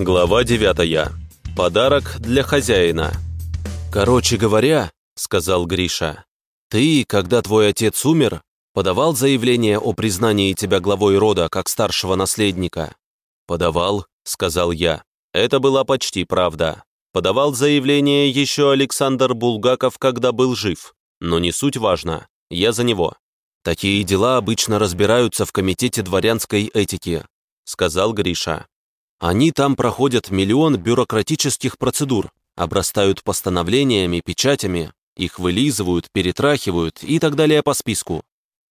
Глава 9. Подарок для хозяина. «Короче говоря», — сказал Гриша, «ты, когда твой отец умер, подавал заявление о признании тебя главой рода как старшего наследника?» «Подавал», — сказал я. Это была почти правда. Подавал заявление еще Александр Булгаков, когда был жив. Но не суть важно. Я за него. Такие дела обычно разбираются в Комитете дворянской этики, сказал Гриша. Они там проходят миллион бюрократических процедур, обрастают постановлениями, печатями, их вылизывают, перетрахивают и так далее по списку.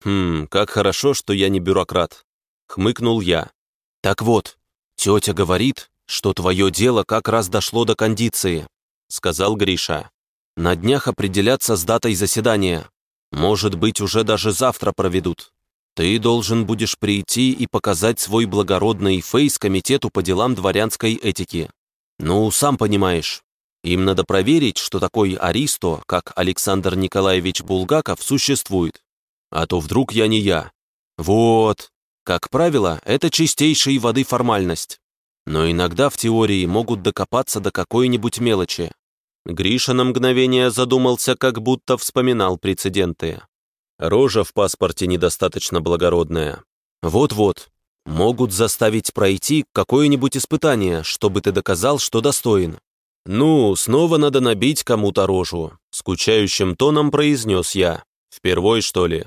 Хм, как хорошо, что я не бюрократ. Хмыкнул я. Так вот, тетя говорит, что твое дело как раз дошло до кондиции, сказал Гриша. На днях определяться с датой заседания. Может быть, уже даже завтра проведут. Ты должен будешь прийти и показать свой благородный фейс комитету по делам дворянской этики. Ну, сам понимаешь, им надо проверить, что такой Аристо, как Александр Николаевич Булгаков, существует. А то вдруг я не я. Вот. Как правило, это чистейшей воды формальность. Но иногда в теории могут докопаться до какой-нибудь мелочи. Гриша на мгновение задумался, как будто вспоминал прецеденты. Рожа в паспорте недостаточно благородная. Вот-вот, могут заставить пройти какое-нибудь испытание, чтобы ты доказал, что достоин. Ну, снова надо набить кому-то рожу. Скучающим тоном произнес я. Впервой, что ли?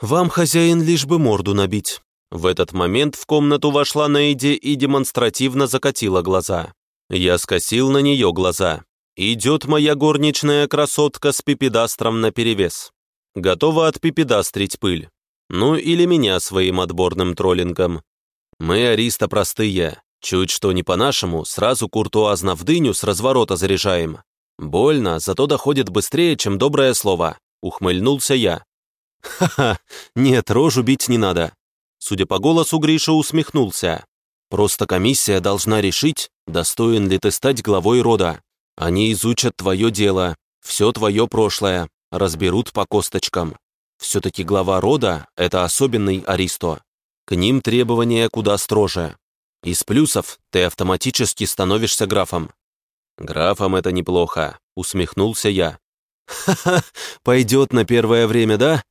Вам, хозяин, лишь бы морду набить. В этот момент в комнату вошла Нейди и демонстративно закатила глаза. Я скосил на нее глаза. Идет моя горничная красотка с пипедастром наперевес готова отпипедастрить пыль. Ну или меня своим отборным троллингом. Мы, ариста, простые. Чуть что не по-нашему, сразу куртуазно в дыню с разворота заряжаем. Больно, зато доходит быстрее, чем доброе слово. Ухмыльнулся я. Ха-ха, нет, рожу бить не надо. Судя по голосу, Гриша усмехнулся. Просто комиссия должна решить, достоин ли ты стать главой рода. Они изучат твое дело, все твое прошлое, разберут по косточкам. Все-таки глава рода — это особенный аристо. К ним требования куда строже. Из плюсов ты автоматически становишься графом. Графом это неплохо, усмехнулся я. Ха-ха, пойдет на первое время, да?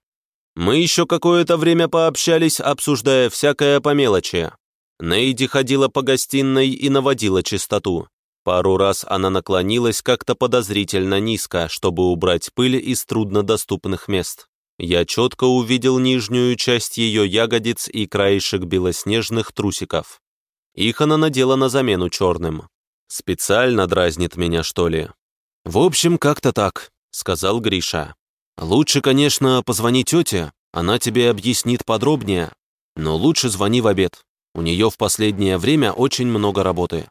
Мы еще какое-то время пообщались, обсуждая всякое по мелочи. Нейди ходила по гостиной и наводила чистоту. Пару раз она наклонилась как-то подозрительно низко, чтобы убрать пыль из труднодоступных мест. Я четко увидел нижнюю часть ее ягодиц и краешек белоснежных трусиков. Их она надела на замену черным. Специально дразнит меня, что ли? В общем, как-то так, сказал Гриша. Лучше, конечно, позвони тете, она тебе объяснит подробнее. Но лучше звони в обед. У нее в последнее время очень много работы.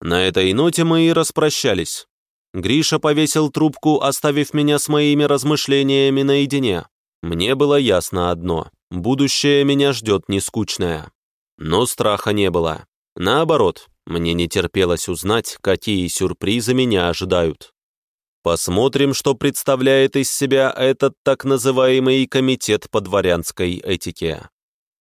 На этой ноте мы и распрощались. Гриша повесил трубку, оставив меня с моими размышлениями наедине. Мне было ясно одно — будущее меня ждет нескучное. Но страха не было. Наоборот, мне не терпелось узнать, какие сюрпризы меня ожидают. Посмотрим, что представляет из себя этот так называемый комитет по дворянской этике.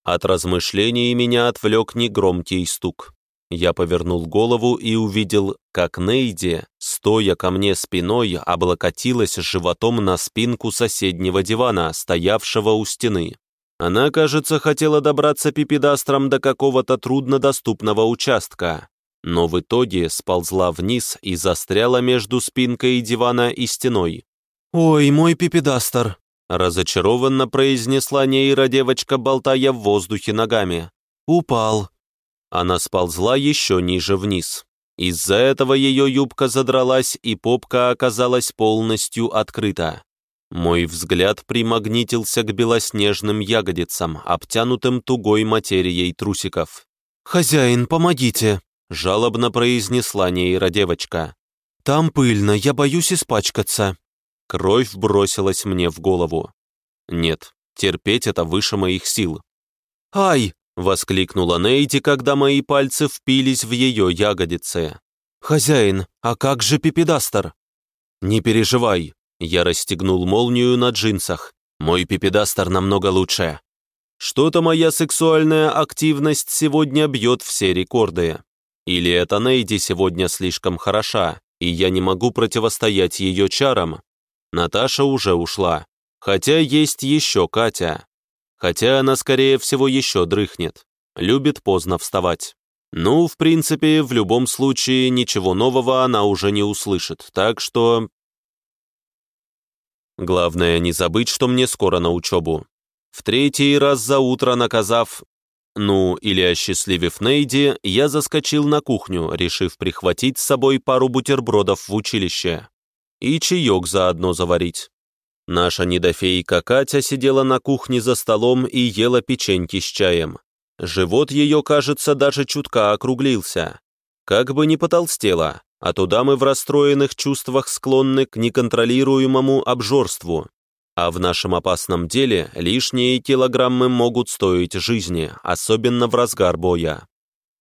От размышлений меня отвлек негромкий стук. Я повернул голову и увидел, как Нейди, стоя ко мне спиной, облокотилась животом на спинку соседнего дивана, стоявшего у стены. Она, кажется, хотела добраться пипедастром до какого-то труднодоступного участка, но в итоге сползла вниз и застряла между спинкой дивана и стеной. «Ой, мой пипедастер!» разочарованно произнесла нейродевочка, болтая в воздухе ногами. «Упал. Она сползла еще ниже вниз. Из-за этого ее юбка задралась, и попка оказалась полностью открыта. Мой взгляд примагнитился к белоснежным ягодицам, обтянутым тугой материей трусиков. «Хозяин, помогите!» — жалобно произнесла нейродевочка. «Там пыльно, я боюсь испачкаться». Кровь бросилась мне в голову. Нет, терпеть это выше моих сил. «Ай!» Воскликнула Нейти, когда мои пальцы впились в ее ягодицы. «Хозяин, а как же пипедастер?» «Не переживай», я расстегнул молнию на джинсах. «Мой пипедастер намного лучше». Что-то моя сексуальная активность сегодня бьет все рекорды. Или это Нейди сегодня слишком хороша, и я не могу противостоять ее чарам? Наташа уже ушла. Хотя есть еще Катя. Хотя она, скорее всего, еще дрыхнет. Любит поздно вставать. Ну, в принципе, в любом случае, ничего нового она уже не услышит, так что... Главное не забыть, что мне скоро на учебу. В третий раз за утро наказав, ну, или осчастливив Нейди, я заскочил на кухню, решив прихватить с собой пару бутербродов в училище. И чаек заодно заварить. Наша недофейка Катя сидела на кухне за столом и ела печеньки с чаем. Живот ее, кажется, даже чутка округлился. Как бы не потолстела, а туда мы в расстроенных чувствах склонны к неконтролируемому обжорству. А в нашем опасном деле лишние килограммы могут стоить жизни, особенно в разгар боя.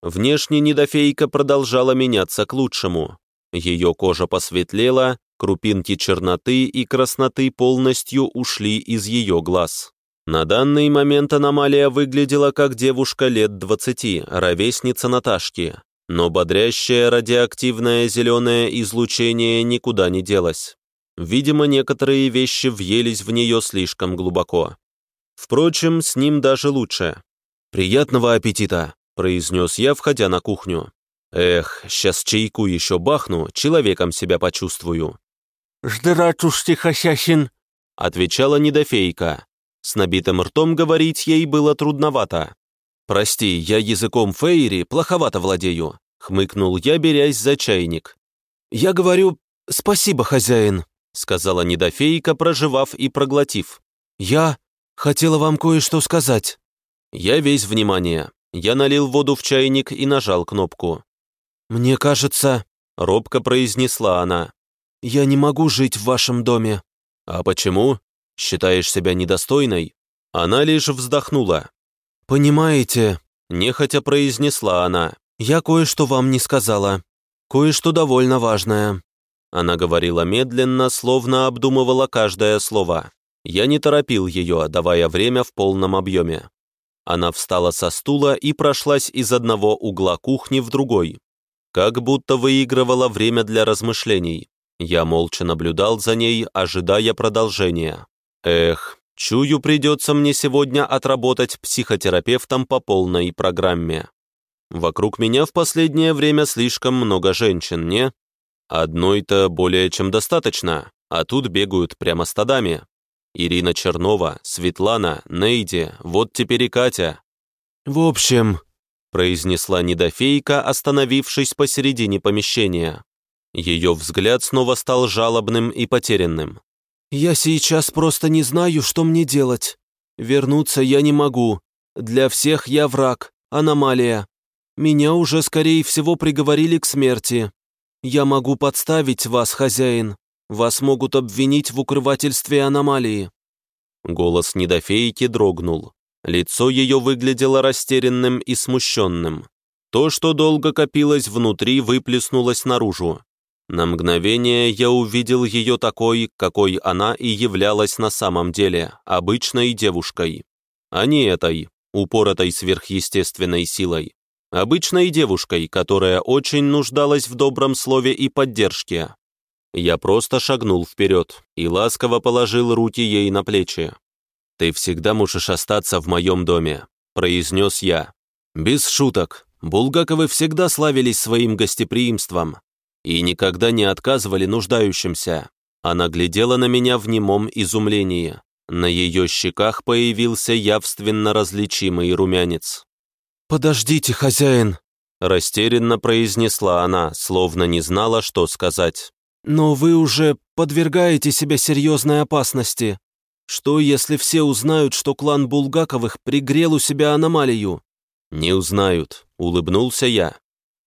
Внешне недофейка продолжала меняться к лучшему. Ее кожа посветлела, Крупинки черноты и красноты полностью ушли из ее глаз. На данный момент аномалия выглядела как девушка лет двадцати, ровесница Наташки, но бодрящее радиоактивное зеленое излучение никуда не делось. Видимо, некоторые вещи въелись в нее слишком глубоко. Впрочем, с ним даже лучше. «Приятного аппетита!» – произнес я, входя на кухню. «Эх, сейчас чайку еще бахну, человеком себя почувствую». «Ждрать уж тихосясин», — отвечала недофейка. С набитым ртом говорить ей было трудновато. «Прости, я языком фейри плоховато владею», — хмыкнул я, берясь за чайник. «Я говорю, спасибо, хозяин», — сказала недофейка, проживав и проглотив. «Я хотела вам кое-что сказать». Я весь внимание. Я налил воду в чайник и нажал кнопку. «Мне кажется», — робко произнесла она, «Я не могу жить в вашем доме». «А почему? Считаешь себя недостойной?» Она лишь вздохнула. «Понимаете», — нехотя произнесла она, «я кое-что вам не сказала. Кое-что довольно важное». Она говорила медленно, словно обдумывала каждое слово. Я не торопил ее, давая время в полном объеме. Она встала со стула и прошлась из одного угла кухни в другой, как будто выигрывала время для размышлений. Я молча наблюдал за ней, ожидая продолжения. Эх, чую, придется мне сегодня отработать психотерапевтом по полной программе. Вокруг меня в последнее время слишком много женщин, не? Одной-то более чем достаточно, а тут бегают прямо стадами. Ирина Чернова, Светлана, Нейди, вот теперь и Катя. «В общем», — произнесла недофейка, остановившись посередине помещения. Ее взгляд снова стал жалобным и потерянным. «Я сейчас просто не знаю, что мне делать. Вернуться я не могу. Для всех я враг, аномалия. Меня уже, скорее всего, приговорили к смерти. Я могу подставить вас, хозяин. Вас могут обвинить в укрывательстве аномалии». Голос недофейки дрогнул. Лицо ее выглядело растерянным и смущенным. То, что долго копилось внутри, выплеснулось наружу. На мгновение я увидел ее такой, какой она и являлась на самом деле, обычной девушкой. А не этой, упоротой сверхъестественной силой. Обычной девушкой, которая очень нуждалась в добром слове и поддержке. Я просто шагнул вперед и ласково положил руки ей на плечи. «Ты всегда можешь остаться в моем доме», — произнес я. Без шуток, Булгаковы всегда славились своим гостеприимством, и никогда не отказывали нуждающимся. Она глядела на меня в немом изумлении. На ее щеках появился явственно различимый румянец. «Подождите, хозяин!» Растерянно произнесла она, словно не знала, что сказать. «Но вы уже подвергаете себя серьезной опасности. Что, если все узнают, что клан Булгаковых пригрел у себя аномалию?» «Не узнают», — улыбнулся я.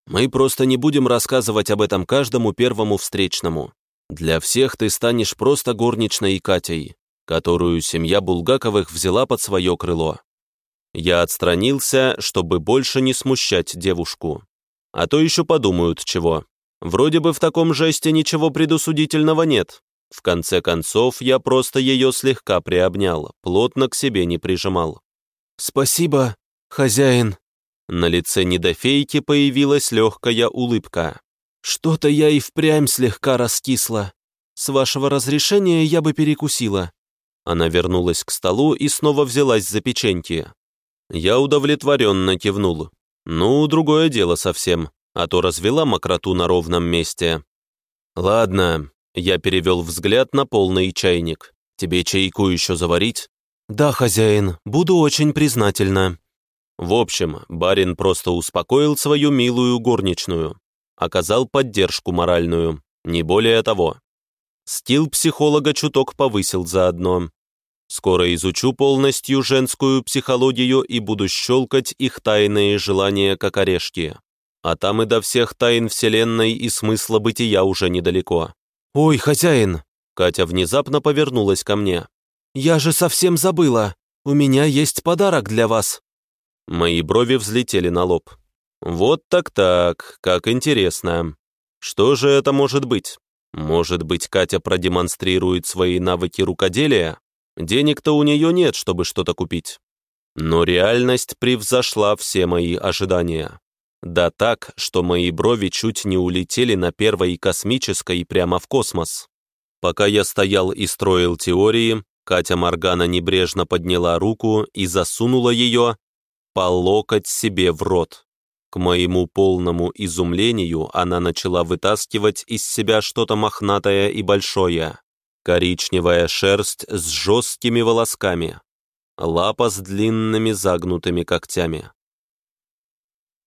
Мы просто не будем рассказывать об этом каждому первому встречному. Для всех ты станешь просто горничной Катей, которую семья Булгаковых взяла под свое крыло. Я отстранился, чтобы больше не смущать девушку. А то еще подумают чего. Вроде бы в таком жесте ничего предусудительного нет. В конце концов, я просто ее слегка приобнял, плотно к себе не прижимал. «Спасибо, хозяин», На лице недофейки появилась легкая улыбка. «Что-то я и впрямь слегка раскисла. С вашего разрешения я бы перекусила». Она вернулась к столу и снова взялась за печеньки. Я удовлетворенно кивнул. Ну, другое дело совсем, а то развела мокроту на ровном месте. «Ладно», — я перевел взгляд на полный чайник. «Тебе чайку еще заварить?» «Да, хозяин, буду очень признательна». В общем, барин просто успокоил свою милую горничную, оказал поддержку моральную, не более того. Стил психолога чуток повысил заодно. Скоро изучу полностью женскую психологию и буду щелкать их тайные желания как орешки. А там и до всех тайн Вселенной и смысла бытия уже недалеко. «Ой, хозяин!» Катя внезапно повернулась ко мне. «Я же совсем забыла! У меня есть подарок для вас!» Мои брови взлетели на лоб. «Вот так-так, как интересно. Что же это может быть? Может быть, Катя продемонстрирует свои навыки рукоделия? Денег-то у нее нет, чтобы что-то купить. Но реальность превзошла все мои ожидания. Да так, что мои брови чуть не улетели на первой космической прямо в космос. Пока я стоял и строил теории, Катя Моргана небрежно подняла руку и засунула ее по локоть себе в рот. К моему полному изумлению она начала вытаскивать из себя что-то мохнатое и большое. Коричневая шерсть с жесткими волосками. Лапа с длинными загнутыми когтями.